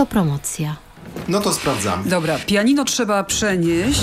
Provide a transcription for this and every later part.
Autopromocja. No to sprawdzamy. Dobra, pianino trzeba przenieść.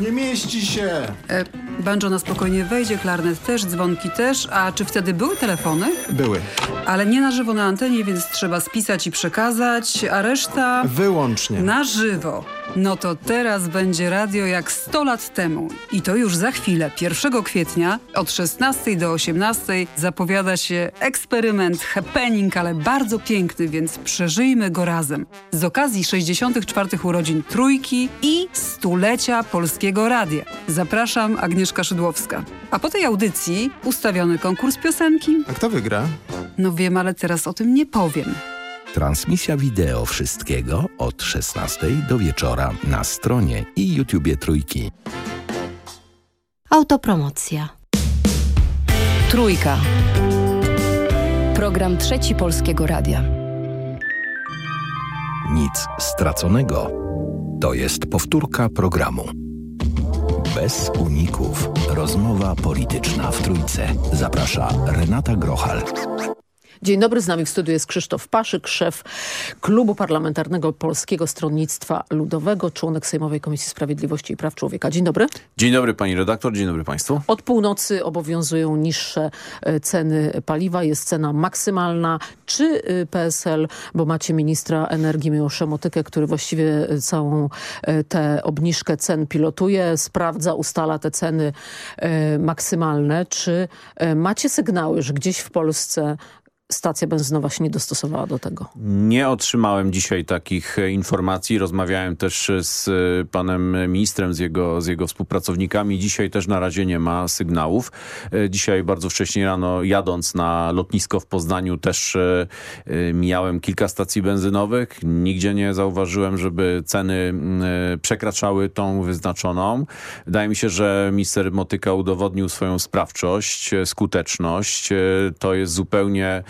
Nie mieści się. E, banjo na spokojnie wejdzie, klarnet też, dzwonki też. A czy wtedy były telefony? Były. Ale nie na żywo na antenie, więc trzeba spisać i przekazać, a reszta Wyłącznie. na żywo. No to teraz będzie radio jak 100 lat temu. I to już za chwilę, 1 kwietnia od 16 do 18 zapowiada się eksperyment, happening, ale bardzo piękny, więc przeżyjmy go razem. Z okazji 64 urodzin Trójki i stulecia Polskiego Radia. Zapraszam Agnieszka Szydłowska. A po tej audycji ustawiony konkurs piosenki? A kto wygra? No wiem, ale teraz o tym nie powiem. Transmisja wideo wszystkiego od 16 do wieczora na stronie i YouTubie Trójki. Autopromocja. Trójka. Program Trzeci Polskiego Radia. Nic straconego. To jest powtórka programu. Bez uników. Rozmowa polityczna w Trójce. Zaprasza Renata Grochal. Dzień dobry, z nami w studiu jest Krzysztof Paszyk, szef Klubu Parlamentarnego Polskiego Stronnictwa Ludowego, członek Sejmowej Komisji Sprawiedliwości i Praw Człowieka. Dzień dobry. Dzień dobry pani redaktor, dzień dobry państwu. Od północy obowiązują niższe e, ceny paliwa, jest cena maksymalna. Czy y, PSL, bo macie ministra energii Miłosza Motykę, który właściwie e, całą e, tę obniżkę cen pilotuje, sprawdza, ustala te ceny e, maksymalne. Czy e, macie sygnały, że gdzieś w Polsce stacja benzynowa się nie dostosowała do tego. Nie otrzymałem dzisiaj takich e, informacji. Rozmawiałem też z e, panem ministrem, z jego, z jego współpracownikami. Dzisiaj też na razie nie ma sygnałów. E, Dzisiaj bardzo wcześnie rano jadąc na lotnisko w Poznaniu też e, e, mijałem kilka stacji benzynowych. Nigdzie nie zauważyłem, żeby ceny e, przekraczały tą wyznaczoną. Wydaje mi się, że minister Motyka udowodnił swoją sprawczość, e, skuteczność. E, To jest zupełnie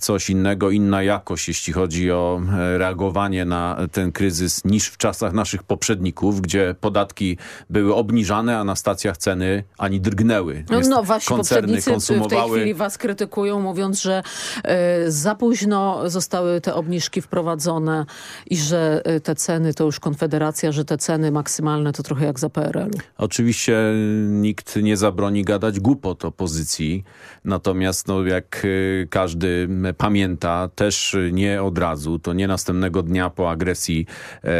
coś innego, inna jakość, jeśli chodzi o e, reagowanie na ten kryzys niż w czasach naszych poprzedników, gdzie podatki były obniżane, a na stacjach ceny ani drgnęły. No, Jest- no wasi koncerny poprzednicy w tej konsumowały chwili was krytykują, mówiąc, że e, za późno zostały te obniżki wprowadzone i że e, te ceny, to już Konfederacja, że te ceny maksymalne to trochę jak za PRL-u. Oczywiście nikt nie zabroni gadać głupot opozycji, natomiast no, jak y, każdy pamięta, też nie od razu, to nie następnego dnia po agresji e,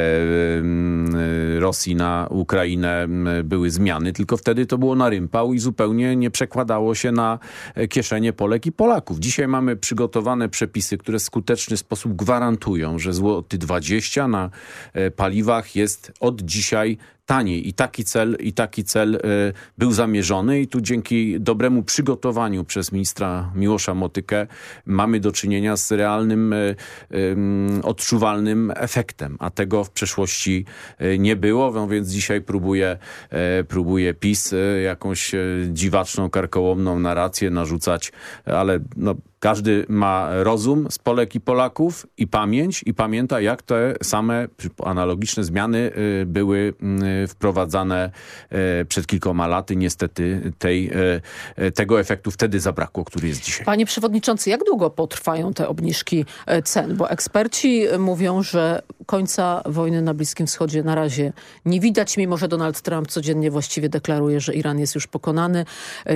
Rosji na Ukrainę były zmiany, tylko wtedy to było na rympał i zupełnie nie przekładało się na e, kieszenie Polek i Polaków. Dzisiaj mamy przygotowane przepisy, które w skuteczny sposób gwarantują, że złoty 20 na e, paliwach jest od dzisiaj taniej i taki cel, i taki cel e, był zamierzony. I tu dzięki dobremu przygotowaniu przez ministra Miłosza Motykę mamy do czynienia z realnym, em, odczuwalnym efektem, a tego w przeszłości e, nie było, no więc dzisiaj próbuje, próbuje PiS jakąś dziwaczną, karkołomną narrację narzucać, ale no, każdy ma rozum z Polek i Polaków i pamięć i pamięta jak te same analogiczne zmiany y, były y, wprowadzane y, przed kilkoma laty. Niestety tej, tego efektu wtedy zabrakło, który jest dzisiaj. Panie Przewodniczący, jak długo potrwają te obniżki cen? Bo eksperci mówią, że końca wojny na Bliskim Wschodzie na razie nie widać, mimo że Donald Trump codziennie właściwie deklaruje, że Iran jest już pokonany.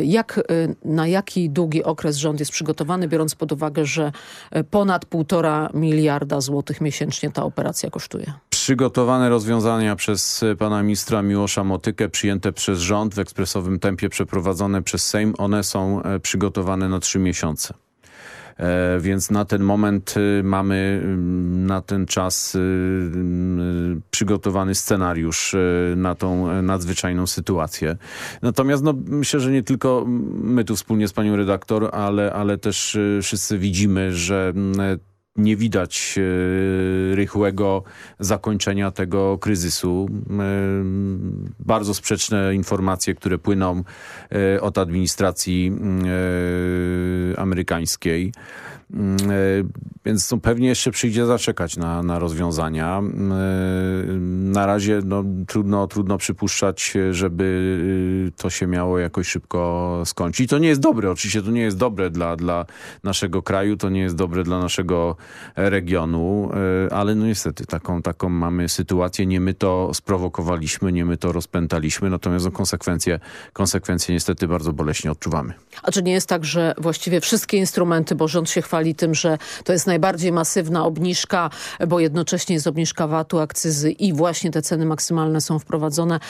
Jak, na jaki długi okres rząd jest przygotowany, biorąc pod uwagę, że e, ponad półtora miliarda złotych miesięcznie ta operacja kosztuje? Przygotowane rozwiązania przez y, pana ministra Miłosza Motykę, przyjęte przez rząd w ekspresowym tempie, przeprowadzone przez Sejm, one są e, przygotowane na trzy miesiące. E, Więc na ten moment y, mamy ym, na ten czas y, ym, y, przygotowany scenariusz na tą nadzwyczajną sytuację. Natomiast no, myślę, że nie tylko my tu wspólnie z panią redaktor, ale, ale też wszyscy widzimy, że mm, nie widać e, rychłego zakończenia tego kryzysu. E, Bardzo sprzeczne informacje, które płyną e, od administracji amerykańskiej. Mm, e, więc no, pewnie jeszcze przyjdzie zaczekać na, na rozwiązania. Mm, e, na razie no, trudno, trudno przypuszczać, żeby y, to się miało jakoś szybko skończyć. To nie jest dobre, oczywiście to nie jest dobre dla, dla naszego kraju, to nie jest dobre dla naszego regionu, e, ale no niestety taką, taką mamy sytuację. Nie my to sprowokowaliśmy, nie my to rozpętaliśmy, natomiast no, konsekwencje, konsekwencje niestety bardzo boleśnie odczuwamy. A czy nie jest tak, że właściwie wszystkie instrumenty, bo rząd się chwali tym, że to jest najbardziej masywna obniżka, bo jednocześnie jest obniżka VAT-u, akcyzy i właśnie te ceny maksymalne są wprowadzone.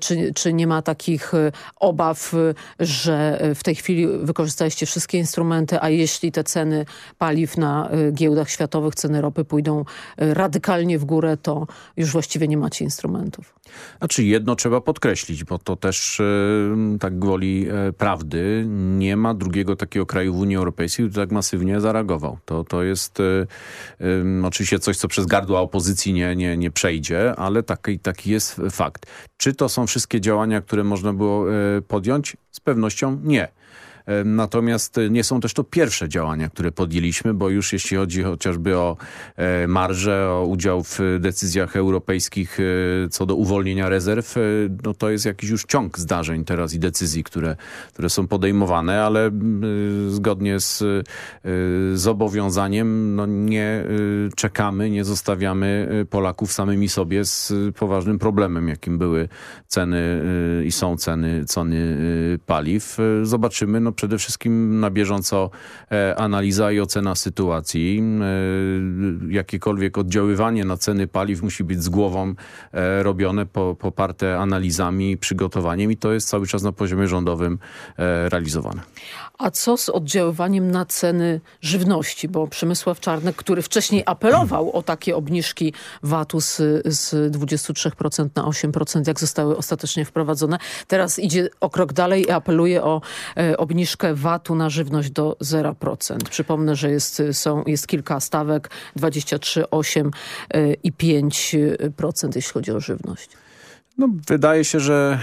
Czy, czy nie ma takich e, obaw, e, że w tej chwili wykorzystaliście wszystkie instrumenty, a jeśli te ceny paliw na e, giełdach światowych, ceny ropy pójdą radykalnie w górę, to już właściwie nie macie instrumentów? Znaczy jedno trzeba podkreślić, bo to też tak gwoli prawdy. Nie ma drugiego takiego kraju w Unii Europejskiej, który tak masywnie zareagował. To, to jest y, oczywiście coś, co przez gardła opozycji nie, nie, nie przejdzie, ale taki, taki jest fakt. Czy to są wszystkie działania, które można było podjąć? Z pewnością nie. Natomiast nie są też to pierwsze działania, które podjęliśmy, bo już jeśli chodzi chociażby o e, marże, o udział w decyzjach europejskich e, co do uwolnienia rezerw, e, no to jest jakiś już ciąg zdarzeń teraz i decyzji, które, które są podejmowane, ale zgodnie z zobowiązaniem no nie czekamy, nie zostawiamy Polaków samymi sobie z poważnym problemem, jakim były ceny i są ceny, ceny paliw. Zobaczymy, no przede wszystkim na bieżąco e, analiza i ocena sytuacji. E, jakiekolwiek oddziaływanie na ceny paliw musi być z głową e, robione, poparte analizami, przygotowaniem i to jest cały czas na poziomie rządowym realizowane. A co z oddziaływaniem na ceny żywności? Bo Przemysław Czarnek, który wcześniej apelował o takie obniżki VAT-u z, z 23% na 8%, jak zostały ostatecznie wprowadzone, teraz idzie o krok dalej i apeluje o e, obniżkę VAT-u na żywność do 0%. Przypomnę, że jest, są, jest kilka stawek, 23, 8 e, i 5%, jeśli chodzi o żywność. No, wydaje się, że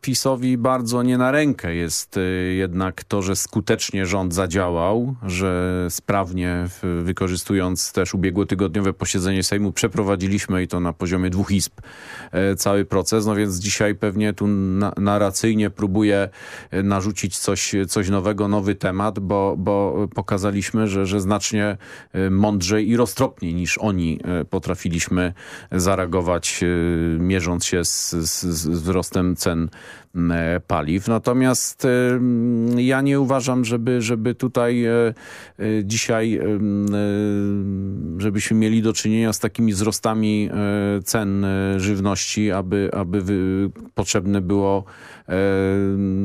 PiSowi bardzo nie na rękę jest y, jednak to, że skutecznie rząd zadziałał, że sprawnie wykorzystując też ubiegłotygodniowe posiedzenie Sejmu przeprowadziliśmy i to na poziomie dwóch izb e, cały proces, no więc dzisiaj pewnie tu narracyjnie próbuje e, narzucić coś, coś nowego, nowy temat, bo, bo pokazaliśmy, że, że znacznie e, mądrzej i roztropniej niż oni potrafiliśmy zareagować mierząc się z, z, z wzrostem cen e, paliw. Natomiast e, ja nie uważam, żeby, żeby tutaj e, dzisiaj, żebyśmy mieli do czynienia z takimi wzrostami cen żywności, aby, aby potrzebne było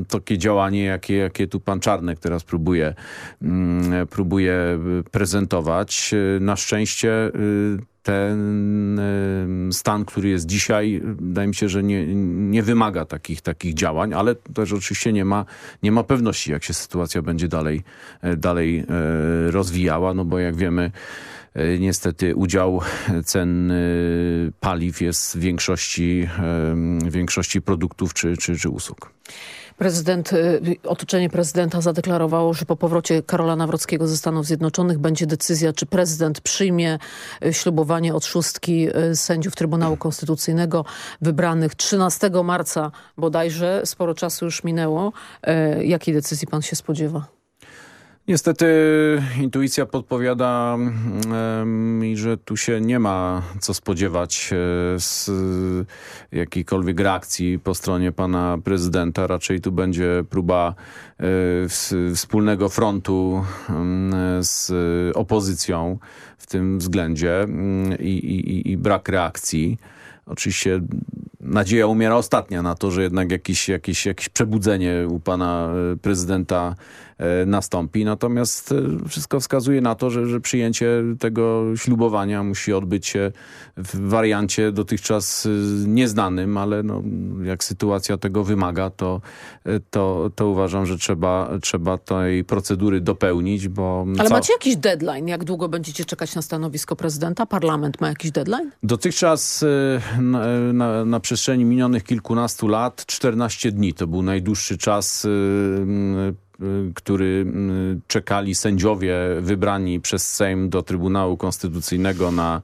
takie działanie, jakie, jakie tu pan Czarnek teraz próbuje, próbuje prezentować. Na szczęście ten stan, który jest dzisiaj, wydaje mi się, że nie, nie wymaga takich, takich działań, ale też oczywiście nie ma, nie ma pewności, jak się sytuacja będzie dalej, e, dalej e, rozwijała, no bo jak wiemy, e, niestety udział cen paliw jest w większości, w większości produktów czy, czy, czy usług. Prezydent, y, otoczenie prezydenta zadeklarowało, że po powrocie Karola Nawrockiego ze Stanów Zjednoczonych będzie decyzja, czy prezydent przyjmie y, ślubowanie od szóstki y, sędziów Trybunału Konstytucyjnego wybranych 13 marca bodajże. Sporo czasu już minęło. Jakiej decyzji pan się spodziewa? Niestety intuicja podpowiada mi, że tu się nie ma co spodziewać e, z jakiejkolwiek reakcji po stronie pana prezydenta. Raczej tu będzie próba e, wspólnego frontu z opozycją w tym względzie i, i, i brak reakcji. Oczywiście nadzieja umiera ostatnia na to, że jednak jakieś, jakieś, jakieś przebudzenie u pana e, prezydenta E, nastąpi. Natomiast e, wszystko wskazuje na to, że, że przyjęcie tego ślubowania musi odbyć się w wariancie dotychczas nieznanym, ale no, jak sytuacja tego wymaga, to, to, to uważam, że trzeba, trzeba tej procedury dopełnić. Bo ale macie jakiś deadline? Jak długo będziecie czekać na stanowisko prezydenta? Parlament ma jakiś deadline? Dotychczas na, na, na przestrzeni minionych kilkunastu lat 14 dni to był najdłuższy czas który czekali sędziowie wybrani przez Sejm do Trybunału Konstytucyjnego na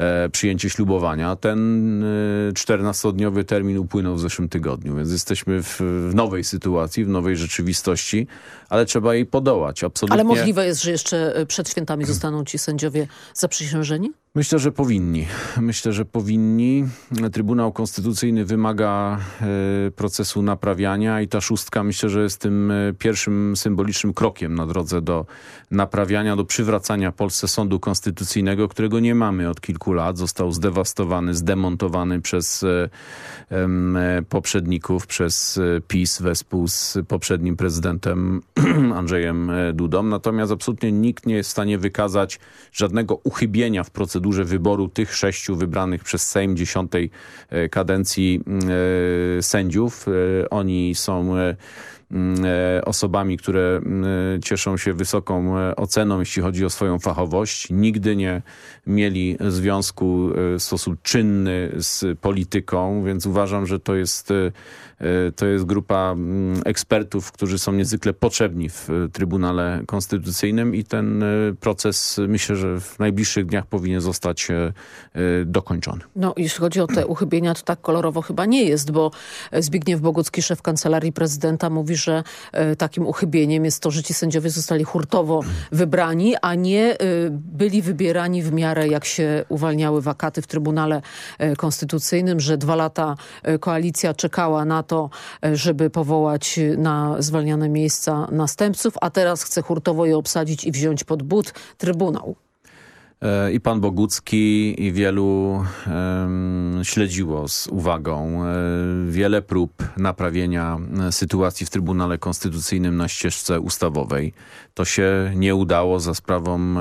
E, przyjęcie ślubowania. Ten 14-dniowy e, termin upłynął w zeszłym tygodniu, więc jesteśmy w, w nowej sytuacji, w nowej rzeczywistości, ale trzeba jej podołać. Absolutnie. Ale możliwe jest, że jeszcze przed świętami zostaną ci sędziowie zaprzysiężeni? Myślę, że powinni. Myślę, że powinni. Trybunał Konstytucyjny wymaga e, procesu naprawiania i ta szóstka myślę, że jest tym e, pierwszym symbolicznym krokiem na drodze do naprawiania, do przywracania Polsce sądu konstytucyjnego, którego nie mamy od kilku lat. Został zdewastowany, zdemontowany przez e, poprzedników, przez PiS wespół z poprzednim prezydentem Andrzejem Dudą. Natomiast absolutnie nikt nie jest w stanie wykazać żadnego uchybienia w procedurze procedurze wyboru tych sześciu wybranych przez Sejm dziesiątej e, kadencji e, sędziów. E, oni są osobami, które cieszą się wysoką oceną, jeśli chodzi o swoją fachowość. Nigdy nie mieli związku w sposób czynny z polityką, więc uważam, że to jest to jest grupa mm, ekspertów, którzy są niezwykle potrzebni w e, Trybunale Konstytucyjnym i ten e, proces myślę, że w najbliższych dniach powinien zostać dokończony. No jeśli chodzi o te uchybienia, to tak kolorowo chyba nie jest, bo Zbigniew Bogucki, szef Kancelarii Prezydenta mówi, że takim uchybieniem jest to, że ci sędziowie zostali hurtowo wybrani, a nie byli wybierani w miarę jak się uwalniały wakaty w Trybunale Konstytucyjnym, że dwa lata koalicja czekała na to, e, żeby powołać na zwalniane miejsca następców, a teraz chce hurtowo je obsadzić i wziąć pod but Trybunał. E, I pan Bogucki i wielu um, śledziło z uwagą e, wiele prób naprawienia sytuacji w Trybunale Konstytucyjnym na ścieżce ustawowej. To się nie udało za sprawą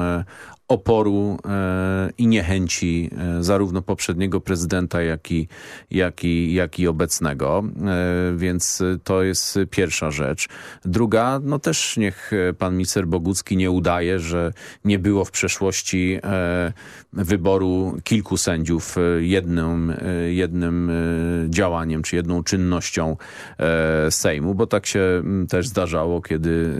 oporu e, i niechęci e, zarówno poprzedniego prezydenta, jak i, jak i, jak i obecnego. E, więc to jest pierwsza rzecz. Druga, no też niech pan minister Bogucki nie udaje, że nie było w przeszłości wyboru kilku sędziów jednym, jednym działaniem, czy jedną czynnością Sejmu, bo tak się też zdarzało, kiedy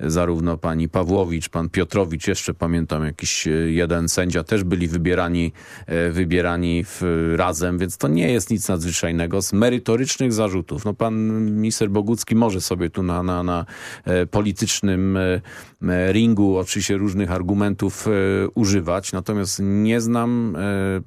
zarówno pani Pawłowicz, pan Piotrowicz, jeszcze pamiętam jak jakiś e, jeden sędzia też byli wybierani, e, wybierani w, razem, więc to nie jest nic nadzwyczajnego. Z merytorycznych zarzutów, no pan minister Bogucki może sobie tu na, na, na e, politycznym ringu oczywiście różnych argumentów używać, natomiast nie znam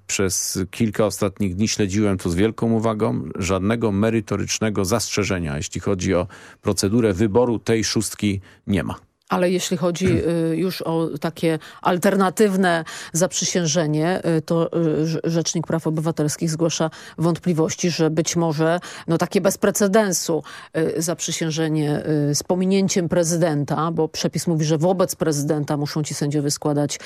przez kilka ostatnich dni, śledziłem to z wielką uwagą, żadnego merytorycznego zastrzeżenia, jeśli chodzi o procedurę wyboru tej szóstki nie ma. Ale jeśli chodzi y, już o takie alternatywne zaprzysiężenie, y, to y, Rzecznik Praw Obywatelskich zgłasza wątpliwości, że być może no, takie bez precedensu zaprzysiężenie z pominięciem prezydenta, bo przepis mówi, że wobec prezydenta muszą ci sędziowie składać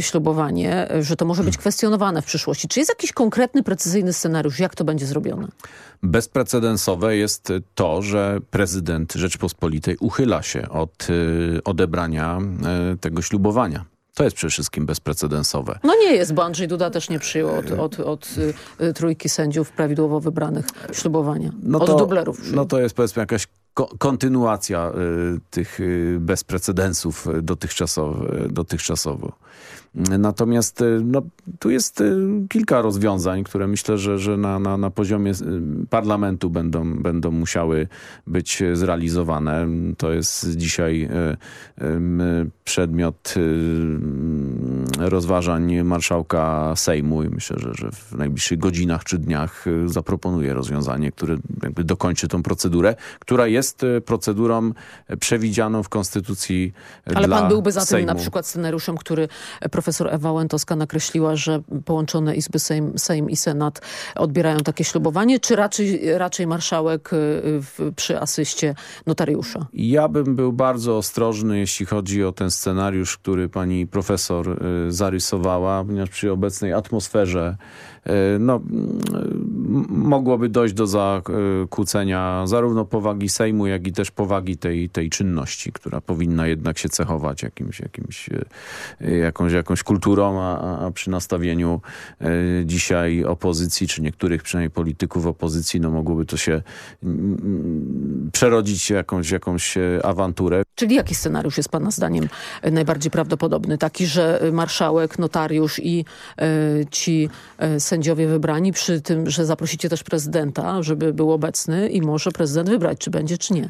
ślubowanie, że to może być kwestionowane w przyszłości. Czy jest jakiś konkretny, precyzyjny scenariusz, jak to będzie zrobione? Bezprecedensowe jest to, że prezydent Rzeczpospolitej uchyla się od odebrania y, tego ślubowania. To jest przede wszystkim bezprecedensowe. No nie jest, bo Andrzej Duda też nie przyjął od, od, od y, trójki sędziów prawidłowo wybranych ślubowania. No od to, dublerów przyjął. No to jest powiedzmy jakaś ko kontynuacja y, tych y, bezprecedensów dotychczasowo. dotychczasowo. Natomiast y, no, tu jest y, kilka rozwiązań, które myślę, że, że na, na, na poziomie y, parlamentu będą, będą musiały być zrealizowane. To jest dzisiaj przedmiot rozważań marszałka Sejmu i myślę, że, że w najbliższych godzinach czy dniach zaproponuje rozwiązanie, które jakby dokończy tą procedurę, która jest procedurą przewidzianą w Konstytucji Ale pan byłby za Sejmu. tym na przykład scenariuszem, który profesor Ewa Łętowska nakreśliła, że połączone Izby Sejm, Sejm i Senat odbierają takie ślubowanie, czy raczej, raczej marszałek y, w, przy asyście notariusza? Ja bym był bardzo ostrożny, jeśli chodzi o ten scenariusz, który pani profesor y, zarysowała, ponieważ przy obecnej atmosferze no, mogłoby dojść do zakłócenia zarówno powagi Sejmu, jak i też powagi tej, tej czynności, która powinna jednak się cechować jakimś, jakimś, jakąś, jakąś kulturą, a, a przy nastawieniu dzisiaj opozycji, czy niektórych przynajmniej polityków opozycji, no mogłoby to się przerodzić jakąś, jakąś awanturę. Czyli jaki scenariusz jest pana zdaniem najbardziej prawdopodobny? Taki, że marszałek, notariusz i y, ci y, sędziowie wybrani przy tym, że zaprosicie też prezydenta, żeby był obecny i może prezydent wybrać, czy będzie, czy nie?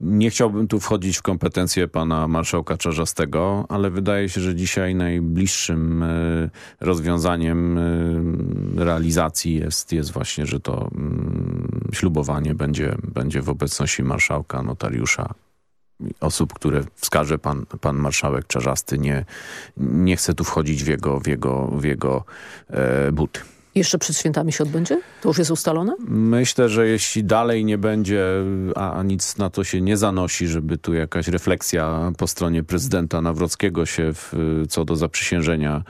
Nie chciałbym tu wchodzić w kompetencje pana marszałka Czarzastego, ale wydaje się, że dzisiaj najbliższym rozwiązaniem realizacji jest, jest właśnie, że to mm, ślubowanie będzie, będzie w obecności marszałka, notariusza osób, które wskaże pan, pan marszałek Czarzasty. Nie, nie chcę tu wchodzić w jego, w jego, w jego e, buty. Jeszcze przed świętami się odbędzie? To już jest ustalone? Myślę, że jeśli dalej nie będzie, a, nic na to się nie zanosi, żeby tu jakaś refleksja po stronie prezydenta Nawrockiego się w, co do zaprzysiężenia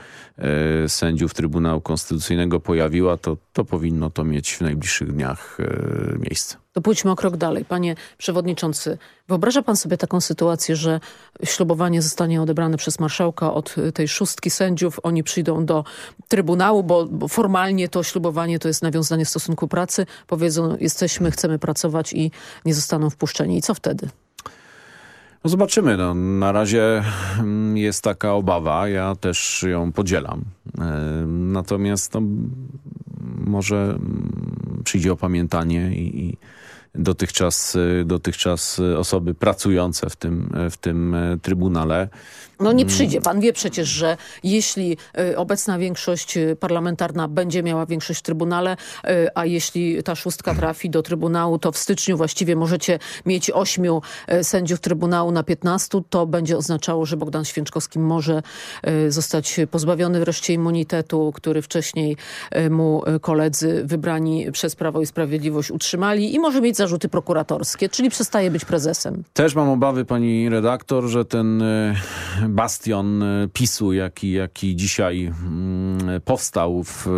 sędziów Trybunału Konstytucyjnego pojawiła, to, to powinno to mieć w najbliższych dniach e, miejsce. To pójdźmy o krok dalej. Panie przewodniczący, wyobraża pan sobie taką sytuację, że ślubowanie zostanie odebrane przez marszałka od tej szóstki sędziów. Oni przyjdą do Trybunału, bo, bo formalnie to ślubowanie to jest nawiązanie stosunku pracy. Powiedzą, jesteśmy, chcemy pracować i nie zostaną wpuszczeni. I co wtedy? No zobaczymy. No, na razie mm, jest taka obawa. Ja też ją podzielam. E, natomiast no, może mm, przyjdzie opamiętanie i, i dotychczas, dotychczas osoby pracujące w tym, w tym Trybunale. No nie przyjdzie. Pan wie przecież, że jeśli y, obecna większość y, parlamentarna będzie miała większość w Trybunale, y, a jeśli ta szóstka trafi do Trybunału, to w styczniu właściwie możecie mieć ośmiu sędziów Trybunału na 15, to będzie oznaczało, że Bogdan Święczkowski może zostać pozbawiony wreszcie immunitetu, który wcześniej mu koledzy wybrani przez Prawo i Sprawiedliwość utrzymali i może mieć zarzuty prokuratorskie, czyli przestaje być prezesem. Też mam obawy, pani redaktor, że ten bastion e, PiSu, jaki, jaki dzisiaj mm, powstał w e,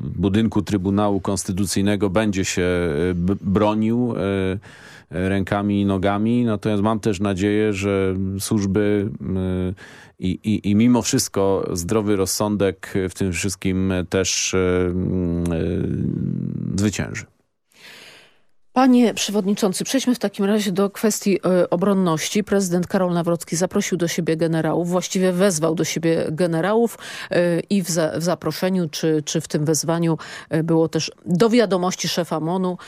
budynku Trybunału Konstytucyjnego, będzie się e, bronił rękami i nogami. Natomiast mam też nadzieję, że służby i, i, i mimo wszystko zdrowy rozsądek w tym wszystkim też zwycięży. Panie przewodniczący, przejdźmy w takim razie do kwestii y, obronności. Prezydent Karol Nawrocki zaprosił do siebie generałów, właściwie wezwał do siebie generałów y, i w, za, w, zaproszeniu, czy, czy w tym wezwaniu y, było też do wiadomości szefa MONU,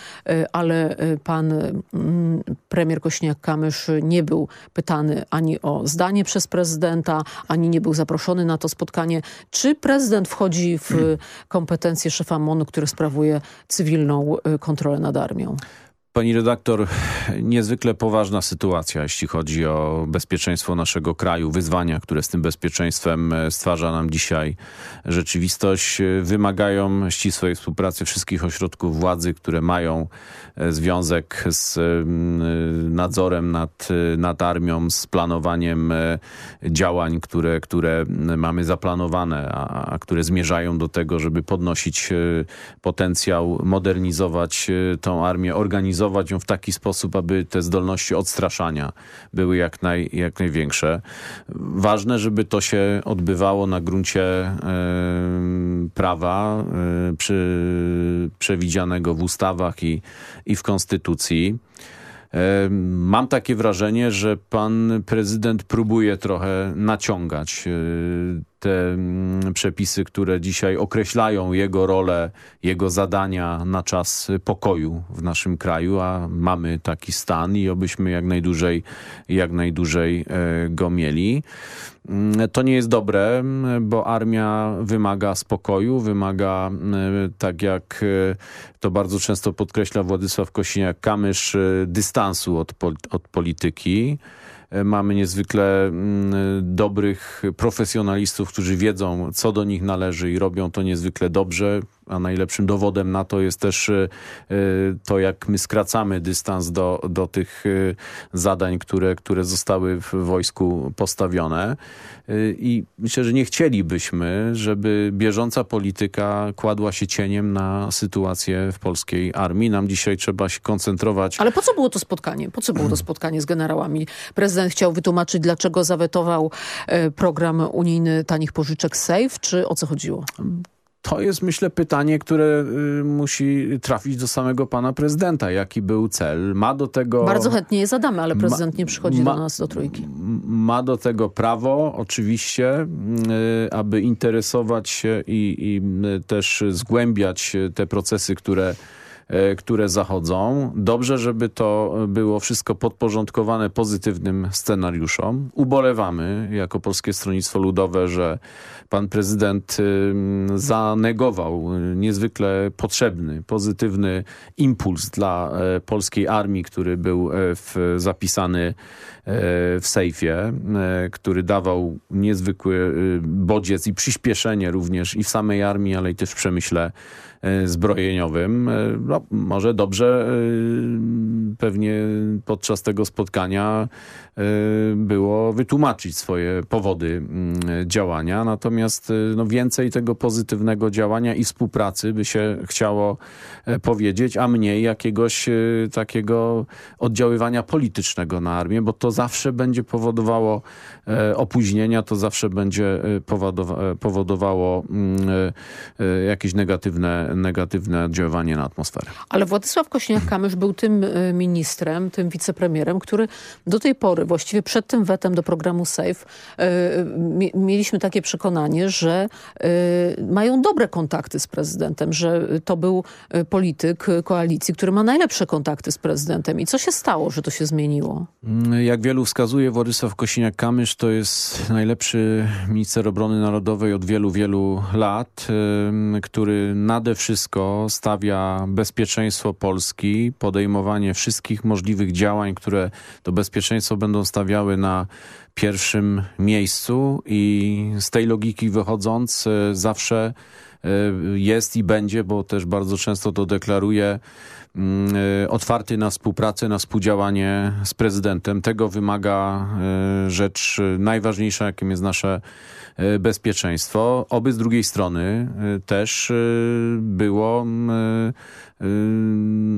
ale pan mm, premier Kośniak-Kamysz nie był pytany ani o zdanie przez prezydenta, ani nie był zaproszony na to spotkanie. Czy prezydent wchodzi w kompetencje szefa MONU, który sprawuje cywilną kontrolę nad armią? Pani redaktor, niezwykle poważna sytuacja, jeśli chodzi o bezpieczeństwo naszego kraju, wyzwania, które z tym bezpieczeństwem e, stwarza nam dzisiaj rzeczywistość, e, wymagają ścisłej współpracy wszystkich ośrodków władzy, które mają e, związek z nadzorem nad, nad armią, z planowaniem działań, które, które mamy zaplanowane, a, a które zmierzają do tego, żeby podnosić potencjał, modernizować tą armię, organizować organizować ją w taki sposób, aby te zdolności odstraszania były jak, naj, jak największe. Ważne, żeby to się odbywało na gruncie y, prawa y, przy, przewidzianego w ustawach i, i w konstytucji. Mam takie wrażenie, że pan prezydent próbuje trochę naciągać te mm, przepisy, które dzisiaj określają jego rolę, jego zadania na czas pokoju w naszym kraju, a mamy taki stan i obyśmy jak najdłużej, jak najdłużej e, go mieli. Mm, to nie jest dobre, bo armia wymaga spokoju, wymaga, tak jak e, to bardzo często podkreśla Władysław Kosiniak-Kamysz, e, dystansu od, od polityki. E, mamy niezwykle mm, dobrych profesjonalistów, którzy wiedzą, co do nich należy i robią to niezwykle dobrze. A najlepszym dowodem na to jest też to, jak my skracamy dystans do, do tych zadań, które, które zostały w wojsku postawione. I myślę, że nie chcielibyśmy, żeby bieżąca polityka kładła się cieniem na sytuację w polskiej armii. Nam dzisiaj trzeba się koncentrować. Ale po co było to spotkanie? Po co było to spotkanie z generałami? Prezydent chciał wytłumaczyć, dlaczego zawetował e, program unijny tanich pożyczek SAFE, czy o co chodziło? To jest, myślę, pytanie, które y, musi trafić do samego pana prezydenta. Jaki był cel? Ma do tego... Bardzo chętnie je zadamy, ale prezydent ma, nie przychodzi ma, do nas do trójki. Ma do tego prawo, oczywiście, y, aby interesować się i, i y, też zgłębiać te procesy, które które zachodzą. Dobrze, żeby to było wszystko podporządkowane pozytywnym scenariuszom. Ubolewamy jako Polskie Stronnictwo Ludowe, że pan prezydent zanegował niezwykle potrzebny, pozytywny impuls dla e, polskiej armii, który był e, w, zapisany w sejfie, który dawał niezwykły bodziec i przyspieszenie również i w samej armii, ale i też w przemyśle E, zbrojeniowym. E, no, może dobrze e, pewnie podczas tego spotkania było wytłumaczyć swoje powody mm, działania, natomiast no, więcej tego pozytywnego działania i współpracy by się chciało powiedzieć, a mniej jakiegoś takiego oddziaływania politycznego na armię, bo to zawsze będzie powodowało opóźnienia, to zawsze będzie powodowało mm, jakieś negatywne negatywne oddziaływanie na atmosferę. Ale Władysław Kośniak-Kamysz był tym e, ministrem, tym wicepremierem, który do tej pory, właściwie przed tym wetem do programu SAFE, mieliśmy takie przekonanie, że mają dobre kontakty z prezydentem, że to był polityk koalicji, który ma najlepsze kontakty z prezydentem. I co się stało, że to się zmieniło? Mm, jak wielu wskazuje, Władysław Kosiniak-Kamysz to jest najlepszy minister obrony narodowej od wielu, wielu lat, który nade wszystko stawia bezpieczeństwo Polski, podejmowanie wszystkich możliwych działań, które to bezpieczeństwo będą stawiały na pierwszym miejscu i z tej logiki wychodząc e, zawsze e, jest i będzie, bo też bardzo często to deklaruje, mm, e, otwarty na współpracę, na współdziałanie z prezydentem. Tego wymaga rzecz najważniejsza, jakim jest nasze bezpieczeństwo. Oby z drugiej strony e, też e, było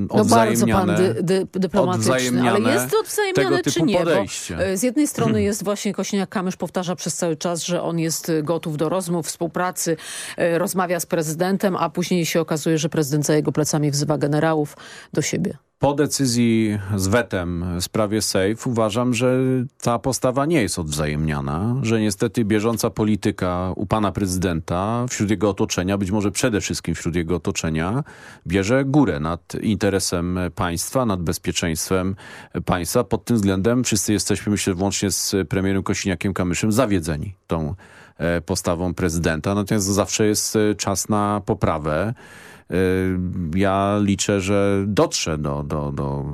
odwzajemniane, no bardzo pan dy, dyplomatyczny, ale jest odwzajemniane czy nie? Podejście. Bo z jednej strony jest właśnie Kośniak-Kamysz powtarza przez cały czas, że on jest gotów do rozmów, współpracy, rozmawia z prezydentem, a później się okazuje, że prezydent za jego plecami wzywa generałów do siebie. Po decyzji z wetem w sprawie SAFE uważam, że ta postawa nie jest odwzajemniana, że niestety bieżąca polityka u pana prezydenta, wśród jego otoczenia, być może przede wszystkim wśród jego otoczenia, bierze górę nad interesem państwa, nad bezpieczeństwem państwa. Pod tym względem wszyscy jesteśmy, myślę, włącznie z premierem Kosiniakiem-Kamyszem zawiedzeni tą e, postawą prezydenta. Natomiast zawsze jest e, czas na poprawę. Y, ja liczę, że dotrze do, do, do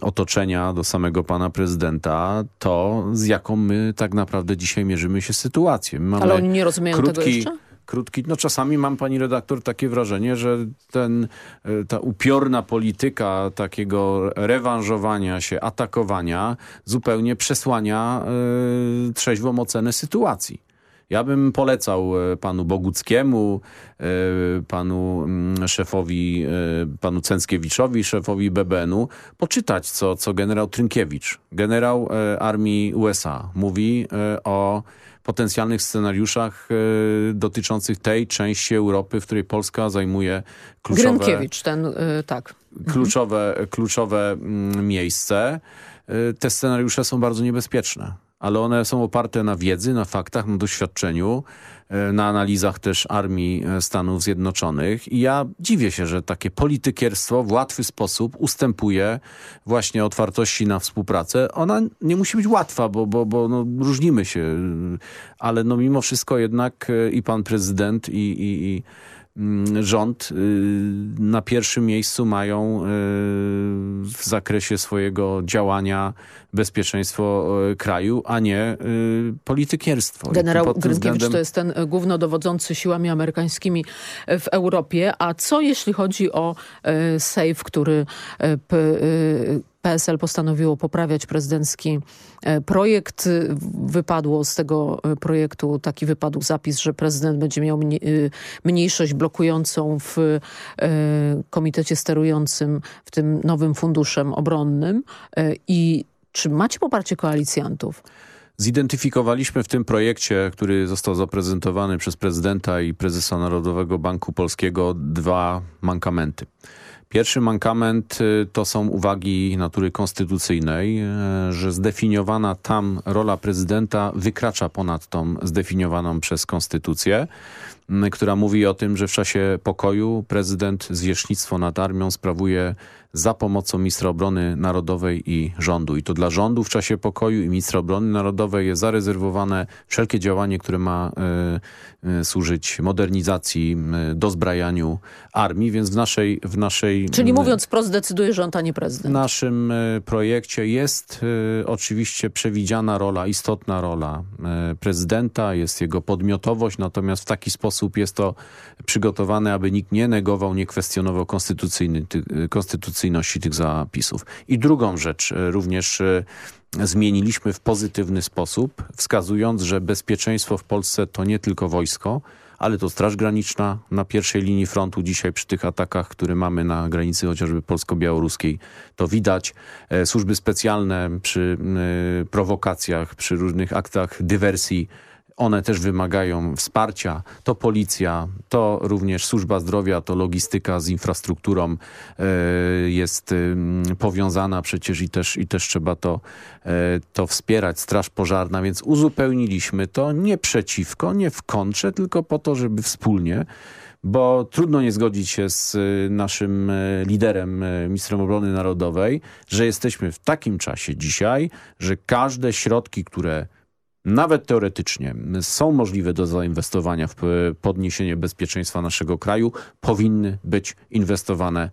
otoczenia, do samego pana prezydenta, to z jaką my tak naprawdę dzisiaj mierzymy się sytuację. Ale oni nie rozumieją krótki, tego jeszcze? krótki. No czasami mam, pani redaktor, takie wrażenie, że ten, y, ta upiorna polityka takiego rewanżowania się, atakowania zupełnie przesłania y, trzeźwą ocenę sytuacji. Ja bym polecał e, panu Boguckiemu, e, panu mm, szefowi, e, panu Cęckiewiczowi, szefowi BBN-u, poczytać, co, co generał Trynkiewicz, generał armii USA, mówi o potencjalnych scenariuszach dotyczących tej części Europy, w której Polska zajmuje kluczowe... Grynkiewicz, ten, tak. Kluczowe, kluczowe mm, miejsce. Te scenariusze są bardzo niebezpieczne ale one są oparte na wiedzy, na faktach, na doświadczeniu, e, na analizach też Armii e, Stanów Zjednoczonych. I ja dziwię się, że takie politykierstwo w łatwy sposób ustępuje właśnie otwartości na współpracę. Ona nie musi być łatwa, bo, bo, bo no, różnimy się, ale no mimo wszystko jednak e, i pan prezydent i, i, i rząd y, na pierwszym miejscu mają y, w zakresie swojego działania bezpieczeństwo y, kraju, a nie politykierstwo. Generał Grynkiewicz względem... to jest ten głównodowodzący siłami amerykańskimi w Europie. A co jeśli chodzi o safe, który PSL postanowiło poprawiać prezydencki e, projekt. Wypadło z tego e, projektu taki wypadł zapis, że prezydent będzie miał e, mniejszość blokującą w komitecie sterującym w tym nowym funduszem obronnym. I czy macie poparcie koalicjantów? Zidentyfikowaliśmy w tym projekcie, który został zaprezentowany przez prezydenta i prezesa Narodowego Banku Polskiego dwa mankamenty. Pierwszy mankament y, to są uwagi natury konstytucyjnej, y, że zdefiniowana tam rola prezydenta wykracza ponad tą zdefiniowaną przez konstytucję, y, która mówi o tym, że w czasie pokoju prezydent zwierzchnictwo nad armią sprawuje za pomocą ministra obrony narodowej i rządu. I to dla rządu w czasie pokoju i ministra obrony narodowej jest zarezerwowane wszelkie działanie, które ma y, y, służyć modernizacji, y, dozbrajaniu armii, więc w naszej... W naszej Czyli mówiąc wprost decyduje rząd, a nie prezydent. W naszym projekcie jest oczywiście przewidziana rola, istotna rola prezydenta, jest jego podmiotowość, natomiast w taki sposób jest to przygotowane, aby nikt nie negował, nie kwestionował konstytucyjny, konstytucyjny konstytucyjności tych zapisów. I drugą rzecz e, również e, zmieniliśmy w pozytywny sposób, wskazując, że bezpieczeństwo w Polsce to nie tylko wojsko, ale to Straż Graniczna na pierwszej linii frontu dzisiaj przy tych atakach, które mamy na granicy chociażby polsko-białoruskiej, to widać. E, służby specjalne przy prowokacjach, przy różnych aktach dywersji one też wymagają wsparcia. To policja, to również służba zdrowia, to logistyka z infrastrukturą e, jest powiązana przecież i też, i też trzeba to, e, to wspierać. Straż pożarna, więc uzupełniliśmy to nie przeciwko, nie w kontrze, tylko po to, żeby wspólnie bo trudno nie zgodzić się z e, naszym liderem, ministrem obrony narodowej, że jesteśmy w takim czasie dzisiaj, że każde środki, które nawet teoretycznie są możliwe do zainwestowania w podniesienie bezpieczeństwa naszego kraju, powinny być inwestowane e,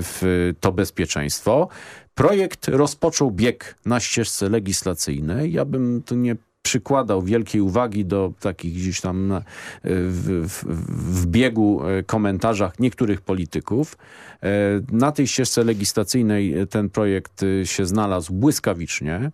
w to bezpieczeństo. Projekt rozpoczął bieg na ścieżce legislacyjnej. Ja bym tu nie przykładał wielkiej uwagi do takich gdzieś tam w, w, w, biegu e, komentarzach niektórych polityków. E, na tej ścieżce legislacyjnej ten projekt się znalazł błyskawicznie.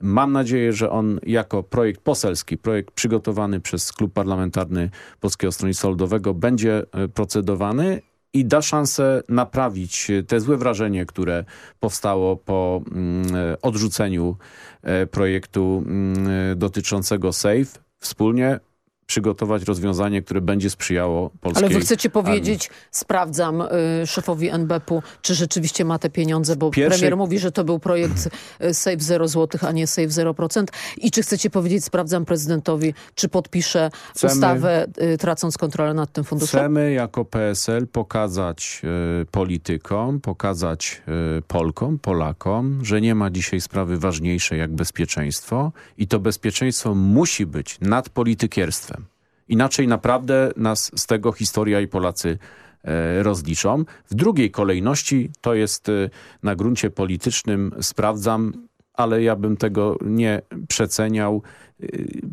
Mam nadzieję, że on jako projekt poselski, projekt przygotowany przez Klub Parlamentarny Polskiego Stronnictwa Ludowego będzie e, procedowany i da szansę naprawić te złe wrażenie, które powstało po mm, e, odrzuceniu e, projektu mm, dotyczącego SAFE wspólnie przygotować rozwiązanie, które będzie sprzyjało polskiej Ale wy chcecie armii. powiedzieć, sprawdzam y, szefowi NBP-u, czy rzeczywiście ma te pieniądze, bo Pierwszy... premier mówi, że to był projekt y, Save 0 zł, a nie Save 0%. I czy chcecie powiedzieć, sprawdzam prezydentowi, czy podpisze chcemy, ustawę, y, tracąc kontrolę nad tym funduszem? Chcemy jako PSL pokazać y, politykom, pokazać y, Polkom, Polakom, że nie ma dzisiaj sprawy ważniejszej jak bezpieczeństwo i to bezpieczeństwo musi być nad politykierstwem. Inaczej naprawdę nas z tego historia i Polacy e, rozliczą. W drugiej kolejności to jest e, na gruncie politycznym, sprawdzam, ale ja bym tego nie przeceniał. E,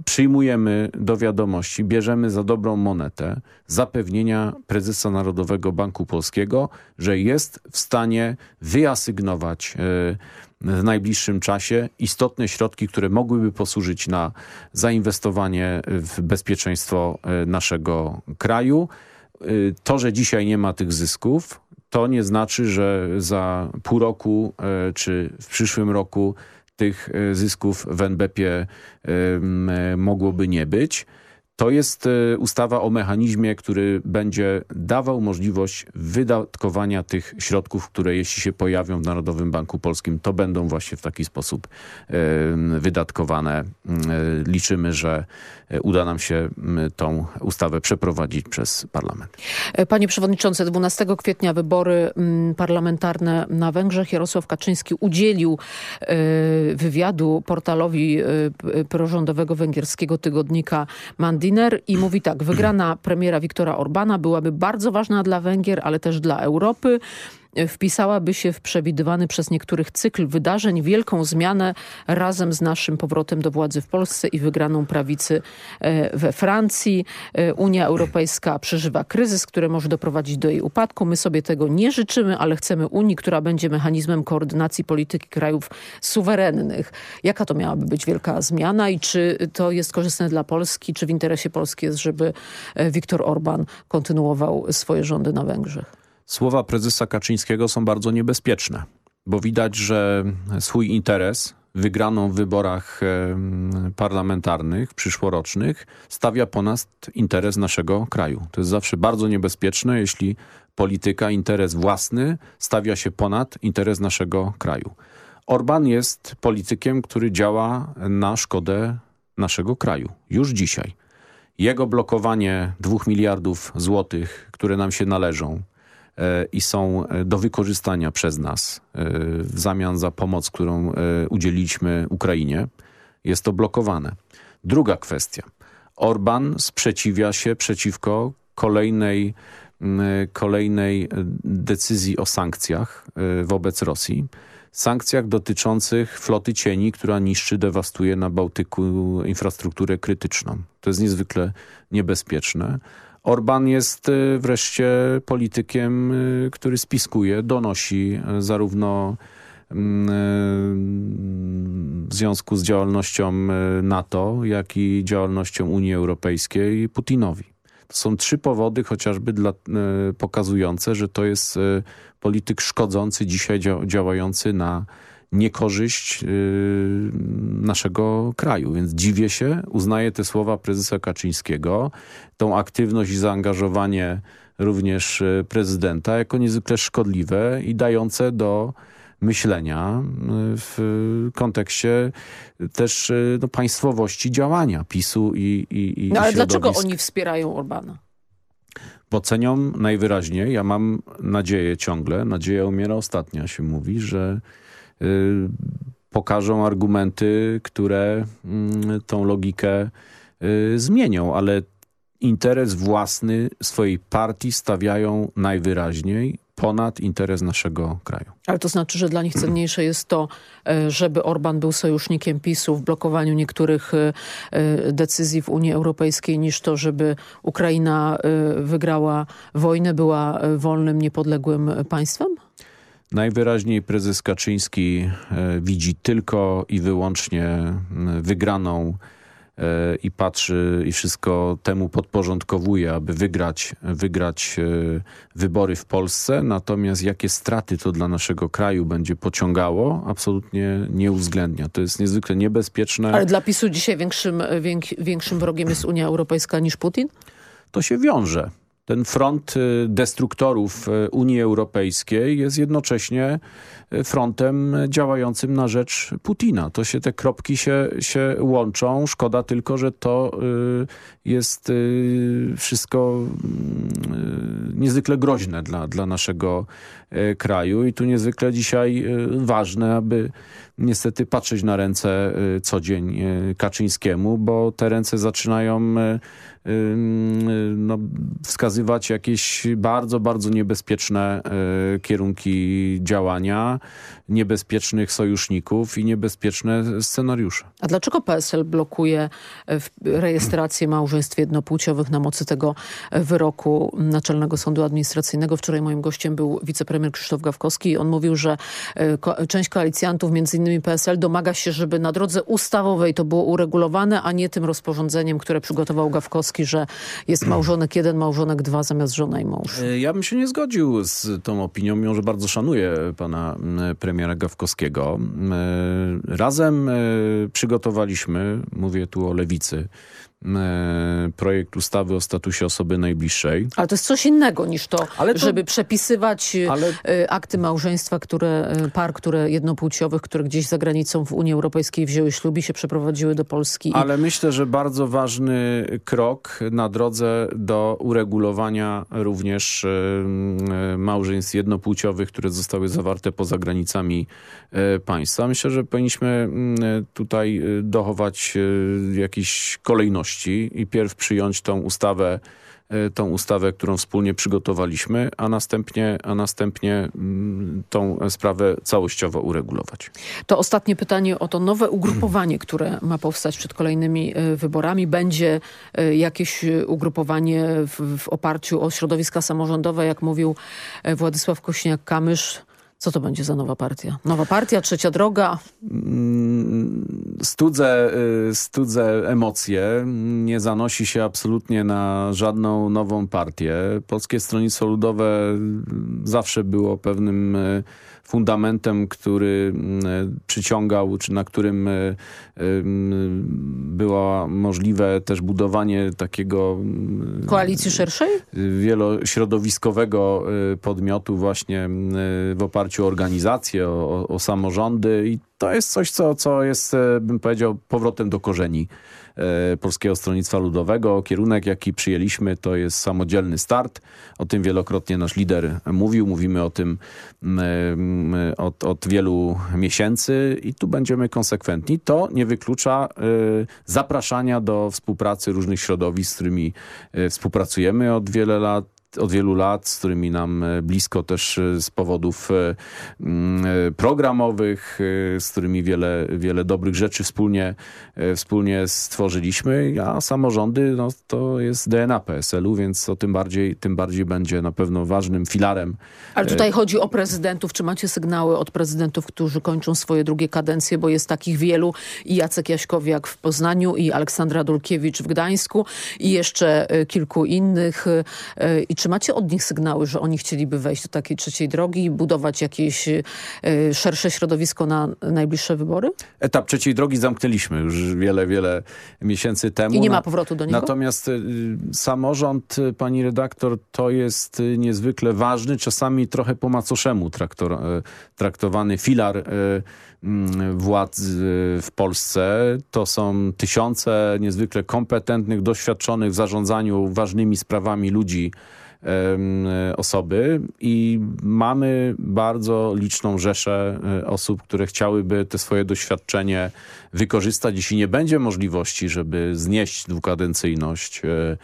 przyjmujemy do wiadomości, bierzemy za dobrą monetę zapewnienia prezesa Narodowego Banku Polskiego, że jest w stanie wyasygnować w najbliższym czasie istotne środki, które mogłyby posłużyć na zainwestowanie w bezpieczeństwo e, naszego kraju. E, to, że dzisiaj nie ma tych zysków, to nie znaczy, że za pół roku e, czy w przyszłym roku tych zysków w NBP-ie mogłoby nie być. To jest e, ustawa o mechanizmie, który będzie dawał możliwość wydatkowania tych środków, które jeśli się pojawią w Narodowym Banku Polskim, to będą właśnie w taki sposób e, wydatkowane. E, liczymy, że uda nam się tą ustawę przeprowadzić przez parlament. Panie Przewodniczący, 12 kwietnia wybory parlamentarne na Węgrzech. Jarosław Kaczyński udzielił wywiadu portalowi prorządowego węgierskiego tygodnika Mandin Berliner i mówi tak, wygrana premiera Viktora Orbana byłaby bardzo ważna dla Węgier, ale też dla Europy wpisałaby się w przewidywany przez niektórych cykl wydarzeń wielką zmianę razem z naszym powrotem do władzy w Polsce i wygraną prawicy e, we Francji. E, Unia Europejska przeżywa kryzys, który może doprowadzić do jej upadku. My sobie tego nie życzymy, ale chcemy Unii, która będzie mechanizmem koordynacji polityki krajów suwerennych. Jaka to miałaby być wielka zmiana i czy to jest korzystne dla Polski, czy w interesie Polski jest, żeby e, Viktor Orban kontynuował swoje rządy na Węgrzech? Słowa prezesa Kaczyńskiego są bardzo niebezpieczne, bo widać, że swój interes wygraną w wyborach parlamentarnych, przyszłorocznych, stawia ponad interes naszego kraju. To jest zawsze bardzo niebezpieczne, jeśli polityka, interes własny stawia się ponad interes naszego kraju. Orban jest politykiem, który działa na szkodę naszego kraju. Już dzisiaj. Jego blokowanie dwóch miliardów złotych, które nam się należą, i są e, do wykorzystania przez nas e, w zamian za pomoc, którą udzieliliśmy Ukrainie, jest to blokowane. Druga kwestia. Orban sprzeciwia się przeciwko kolejnej, kolejnej decyzji o sankcjach wobec Rosji. Sankcjach dotyczących floty cieni, która niszczy, dewastuje na Bałtyku infrastrukturę krytyczną. To jest niezwykle niebezpieczne. Orban jest y, wreszcie politykiem, y, który spiskuje, donosi y, zarówno mm, w związku z działalnością NATO, jak i działalnością Unii Europejskiej Putinowi. To są trzy powody chociażby dla, pokazujące, że to jest polityk szkodzący dzisiaj działający na niekorzyść yy, naszego kraju. Więc dziwię się, uznaję te słowa prezesa Kaczyńskiego, tą aktywność i zaangażowanie również yy, prezydenta jako niezwykle szkodliwe i dające do myślenia yy, w kontekście też no, państwowości działania PiSu i, i, i No ale środowisk. dlaczego oni wspierają Orbana? Bo cenią najwyraźniej, ja mam nadzieję ciągle, nadzieja umiera ostatnia się mówi, że Y, pokażą argumenty, które mm, tą logikę y, zmienią, ale interes własny swojej partii stawiają najwyraźniej ponad interes naszego kraju. Ale to znaczy, że dla nich cenniejsze jest to, e, żeby Orban był sojusznikiem PiSu w blokowaniu niektórych e, e, decyzji w Unii Europejskiej niż to, żeby Ukraina wygrała wojnę, była wolnym, niepodległym państwem? Najwyraźniej prezes Kaczyński e, widzi tylko i wyłącznie wygraną e, i patrzy i wszystko temu podporządkowuje, aby wygrać, wygrać e, wybory w Polsce. Natomiast jakie straty to dla naszego kraju będzie pociągało, absolutnie nie uwzględnia. To jest niezwykle niebezpieczne. Ale dla PiSu dzisiaj większym, większym wrogiem jest Unia Europejska niż Putin? To się wiąże ten front y, destruktorów y, Unii Europejskiej jest jednocześnie y, frontem działającym na rzecz Putina. To się te kropki się, się łączą. Szkoda tylko, że to jest wszystko niezwykle groźne dla, dla naszego kraju i tu niezwykle dzisiaj ważne, aby niestety patrzeć na ręce co dzień Kaczyńskiemu, bo te ręce zaczynają no, wskazywać jakieś bardzo, bardzo niebezpieczne e, kierunki działania, niebezpiecznych sojuszników i niebezpieczne scenariusze. A dlaczego PSL blokuje e, rejestrację małżeństw jednopłciowych na mocy tego e, wyroku Naczelnego Sądu Administracyjnego? Wczoraj moim gościem był wicepremier Krzysztof Gawkowski i on mówił, że część koalicjantów, między innymi PSL, domaga się, żeby na drodze ustawowej to było uregulowane, a nie tym rozporządzeniem, które przygotował Gawkowski że jest małżonek jeden, małżonek dwa zamiast żona i mąż. E, ja bym się nie zgodził z tą opinią, mimo że bardzo szanuję pana premiera Gawkowskiego. E, razem e, przygotowaliśmy, mówię tu o lewicy, projekt ustawy o statusie osoby najbliższej. Ale to jest coś innego niż to, to... żeby przepisywać e, ale... akty małżeństwa które, e, par, które jednopłciowych, które gdzieś za granicą w Unii Europejskiej wzięły ślub i się przeprowadziły do Polski. Ale myślę, że bardzo ważny krok na drodze do uregulowania również małżeństw jednopłciowych, które zostały zawarte poza granicami państwa. Myślę, że powinniśmy tutaj dochować jakiejś kolejności i pierw przyjąć tą ustawę E, tą ustawę, którą wspólnie przygotowaliśmy, a następnie, a następnie mm, tą sprawę całościowo uregulować. To ostatnie pytanie o to nowe ugrupowanie, które ma powstać przed kolejnymi e, wyborami. Będzie e, jakieś ugrupowanie w, w oparciu o środowiska samorządowe, jak mówił Władysław Kośniak-Kamysz, co to będzie za nowa partia? Nowa partia, trzecia droga? Mm, studzę, y, studzę emocje. Nie zanosi się absolutnie na żadną nową partię. Polskie Stronnictwo Ludowe zawsze było pewnym y, fundamentem, który mm, przyciągał, czy na którym y, było możliwe też budowanie takiego... Mm, Koalicji szerszej? Wielośrodowiskowego podmiotu właśnie w oparciu o organizacje, o, o samorządy i to jest coś, co, co jest, e, bym powiedział, powrotem do korzeni e, Polskiego Stronnictwa Ludowego. Kierunek, jaki przyjęliśmy, to jest samodzielny start. O tym wielokrotnie nasz lider mówił. Mówimy o tym od, od wielu miesięcy i tu będziemy konsekwentni. To nie wyklucza e, zapraszania do współpracy różnych środowisk, z którymi współpracujemy od wiele lat od wielu lat, z którymi nam e, blisko też e, z powodów e, mm, programowych, z którymi wiele, wiele dobrych rzeczy wspólnie, wspólnie stworzyliśmy, a samorządy no, to jest DNA PSL-u, więc to tym bardziej, tym bardziej będzie na pewno ważnym filarem. Ale tutaj chodzi o prezydentów. Czy macie sygnały od prezydentów, którzy kończą swoje drugie kadencje, bo jest takich wielu i Jacek Jaśkowiak w Poznaniu i Aleksandra Dulkiewicz w Gdańsku i jeszcze kilku innych i czy macie od nich sygnały, że oni chcieliby wejść do takiej trzeciej drogi i budować jakieś y, szersze środowisko na najbliższe wybory? Etap trzeciej drogi zamknęliśmy już wiele, wiele miesięcy temu. I nie ma powrotu do niego? Natomiast y, samorząd, y, pani redaktor, to jest niezwykle ważny, czasami trochę po macoszemu traktor, traktowany filar Mm, władz w Polsce. To są tysiące niezwykle kompetentnych, doświadczonych w zarządzaniu ważnymi sprawami ludzi, osoby i mamy bardzo liczną rzeszę e, osób, które chciałyby te swoje doświadczenie wykorzystać, jeśli nie będzie możliwości, żeby znieść dwukadencyjność, e,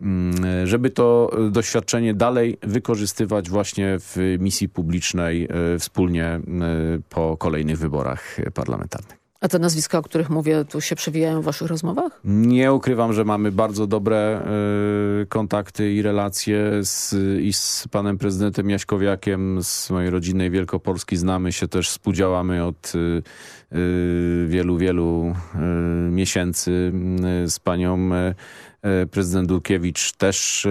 mm, żeby to doświadczenie dalej wykorzystywać właśnie w misji publicznej e, wspólnie po kolejnych wyborach parlamentarnych. A te nazwiska, o których mówię, tu się przewijają w waszych rozmowach? Nie ukrywam, że mamy bardzo dobre y, kontakty i relacje z, i z panem prezydentem Jaśkowiakiem z mojej rodzinnej Wielkopolski. Znamy się też, współdziałamy od y, y, wielu, wielu miesięcy z panią prezydent Dulkiewicz. Też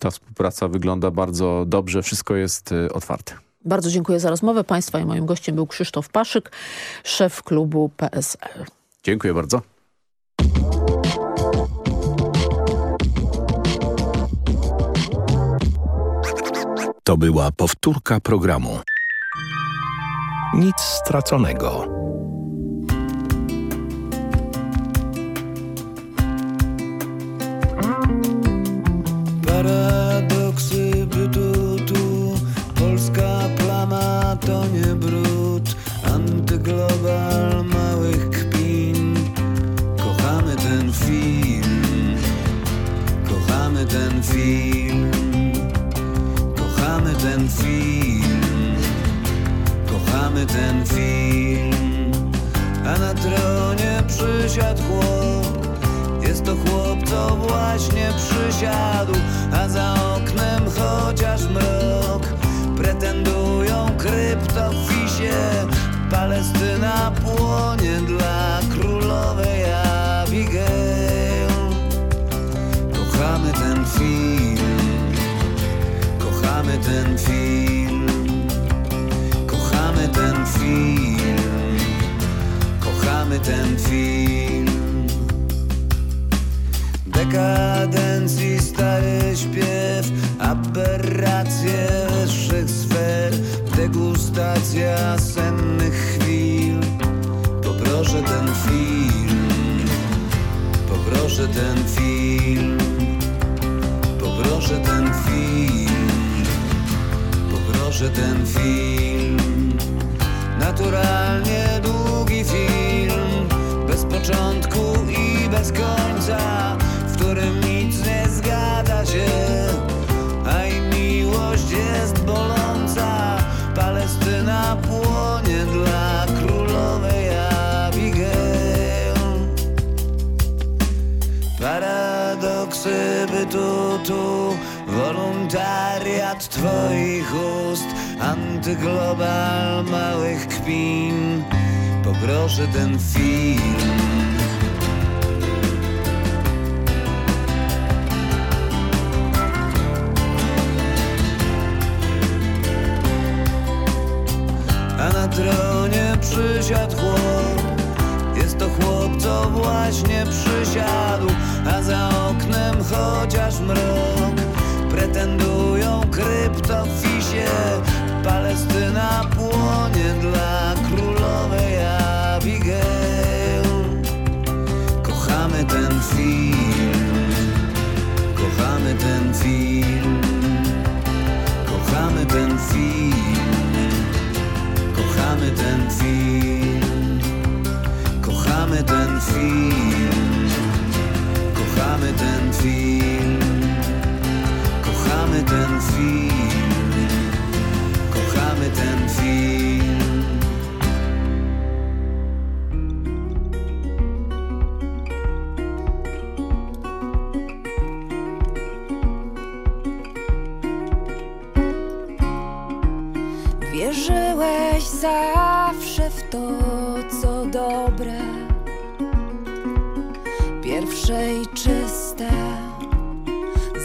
ta współpraca wygląda bardzo dobrze. Wszystko jest otwarte. Bardzo dziękuję za rozmowę Państwa i moim gościem był Krzysztof Paszyk, szef klubu PSL. Dziękuję bardzo. To była powtórka programu. Nic straconego. To nie brud Antyglobal małych kpin. Kochamy ten film Kochamy ten film Kochamy ten film Kochamy ten film. A na tronie przysiadł chłop Jest to chłop, co właśnie przysiadł A za oknem chociaż mrok pretendują kryptofisie Palestyna płonie dla królowej Abigail. Kochamy ten film. Kochamy ten film. Kochamy ten film. Kochamy ten film. Dekadencji stary śpiew Aberracje Degustacja sennych chwil. Poproszę ten film. Poproszę ten film. Poproszę ten film. Poproszę ten film. Naturalnie długi film. Bez początku i bez końca tu Wolontariat twoich ust Antyglobal małych kpin. Poproszę ten film. A na tronie przysiadł chłop Jest to chłop, co właśnie przysiadł A za chociaż mrok. Pretendują kryptofisie. Palestyna płonie dla królowej Abigail. Kochamy ten film. Kochamy ten film. Kochamy ten film. Kochamy ten film. Kochamy ten film ten film. Kochamy ten film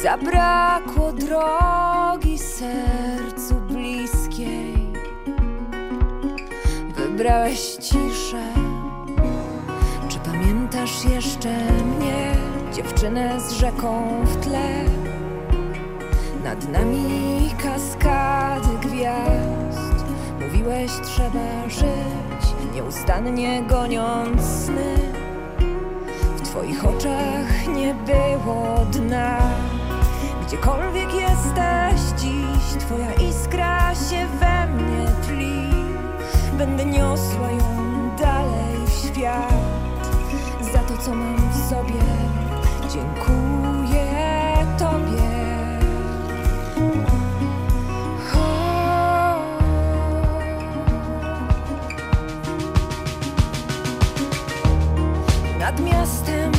Zabrakło drogi sercu bliskiej. Wybrałeś ciszę. Czy pamiętasz jeszcze mnie, dziewczynę z rzeką w tle? Nad nami kaskady gwiazd Mówiłeś trzeba żyć Nieustannie goniąc sny W twoich oczach nie było dna Gdziekolwiek jesteś dziś Twoja iskra się we mnie tli. Będę niosła ją dalej w świat. Za to co mam w sobie Dziękuję Tobie. Nad miastem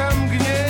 эхом гнев.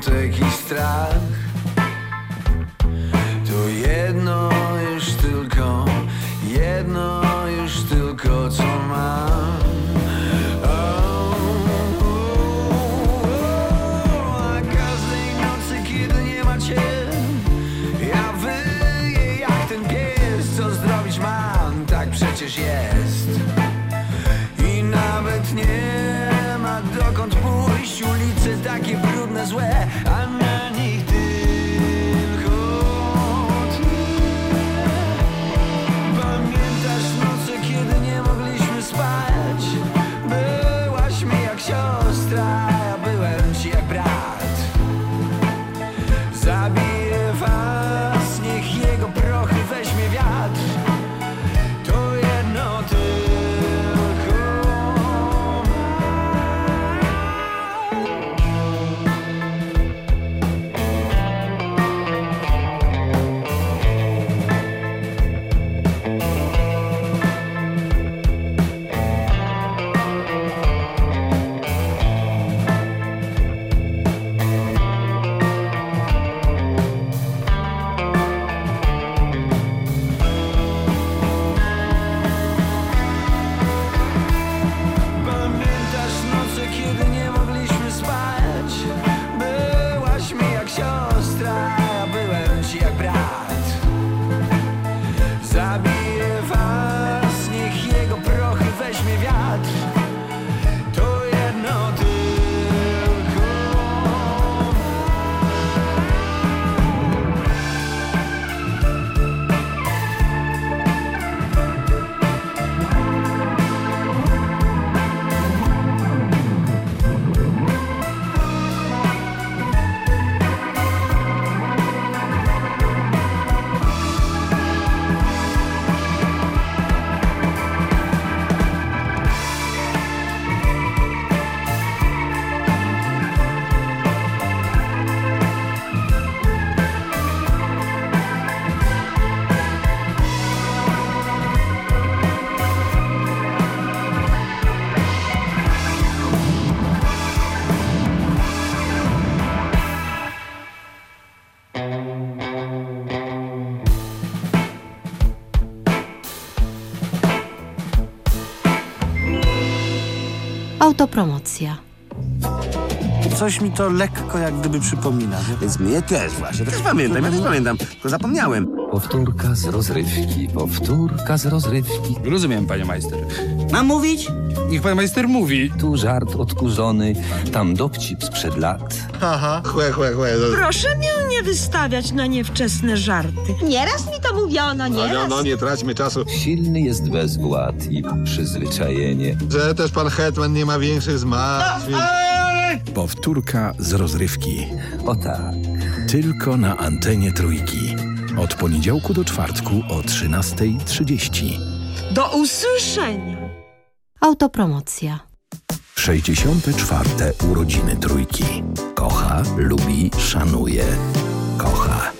smutek i strach. Autopromocja. Coś mi to lekko jak gdyby przypomina. Więc mnie też właśnie, też pamiętam, ja też pamiętam, tylko zapomniałem. Powtórka z rozrywki, powtórka z rozrywki. Rozumiem, panie majster. Mam mówić? Niech pan majster mówi. Tu żart odkurzony, tam dowcip sprzed lat. Haha, chłe, chłe, chłe. Proszę mnie nie wystawiać na niewczesne żarty. Nieraz mi to mówiono, nieraz. No, no, nie traćmy czasu. Silny jest bezwład i przyzwyczajenie. Że też pan Hetman nie ma większych zmartwień. Powtórka z rozrywki. O tak. Tylko na antenie trójki. Od poniedziałku do czwartku o 13.30. Do usłyszenia. Autopromocja. 64. urodziny trójki. Kocha, lubi, szanuje. Kocha.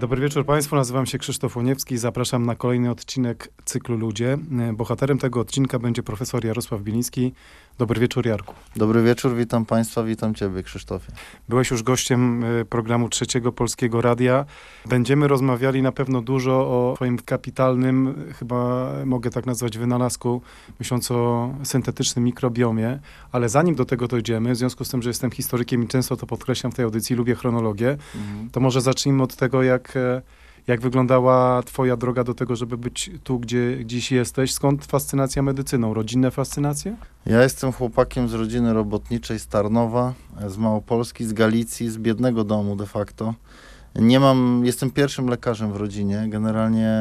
Dobry wieczór Państwu, nazywam się Krzysztof Łoniewski i zapraszam na kolejny odcinek cyklu Ludzie. Bohaterem tego odcinka będzie profesor Jarosław Biliński. Dobry wieczór Jarku. Dobry wieczór, witam Państwa, witam Ciebie Krzysztofie. Byłeś już gościem y, programu Trzeciego Polskiego Radia. Będziemy rozmawiali na pewno dużo o Twoim kapitalnym, chyba mogę tak nazwać, wynalazku, myśląc o syntetycznym mikrobiomie, ale zanim do tego dojdziemy, w związku z tym, że jestem historykiem i często to podkreślam w tej audycji, lubię chronologię, Mhm. to może zacznijmy od tego, jak, e, jak wyglądała twoja droga do tego, żeby być tu, gdzie dziś jesteś. Skąd fascynacja medycyną? Rodzinne fascynacje? Ja jestem chłopakiem z rodziny robotniczej z Tarnowa, z Małopolski, z Galicji, z biednego domu de facto. Nie mam, jestem pierwszym lekarzem w rodzinie. Generalnie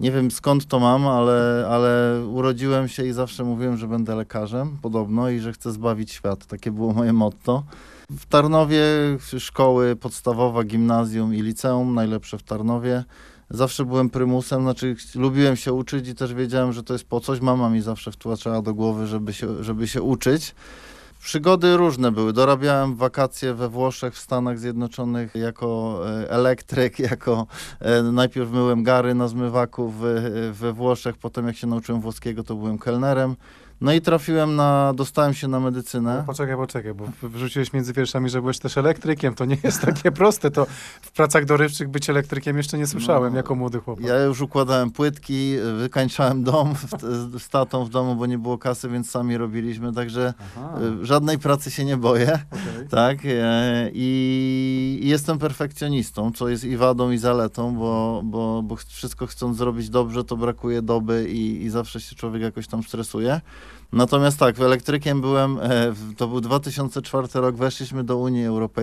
nie wiem skąd to mam, ale, ale urodziłem się i zawsze mówiłem, że będę lekarzem, podobno, i że chcę zbawić świat. Takie było moje motto. W Tarnowie szkoły podstawowa, gimnazjum i liceum, najlepsze w Tarnowie. Zawsze byłem prymusem, znaczy lubiłem się uczyć i też wiedziałem, że to jest po coś. Mama mi zawsze wtłaczała do głowy, żeby się, żeby się uczyć. Przygody różne były. Dorabiałem wakacje we Włoszech, w Stanach Zjednoczonych jako e, elektryk, jako e, najpierw myłem gary na zmywaku w, we Włoszech, potem jak się nauczyłem włoskiego, to byłem kelnerem. No i trafiłem na, dostałem się na medycynę. No, poczekaj, poczekaj, bo wrzuciłeś między wierszami, że byłeś też elektrykiem. To nie jest takie proste. To w pracach dorywczych być elektrykiem jeszcze nie słyszałem No, jako młody chłopak. Ja już układałem płytki, wykańczałem dom w, z tatą w domu, bo nie było kasy, więc sami robiliśmy, także Aha. y, żadnej pracy się nie boję. Tak, e, i, i jestem perfekcjonistą, co jest i wadą, i zaletą, bo, bo, bo wszystko chcąc zrobić dobrze, to brakuje doby i, i zawsze się człowiek jakoś tam stresuje. Natomiast tak, elektrykiem byłem, e, to był 2004 rok, weszliśmy do Unii Europejskiej.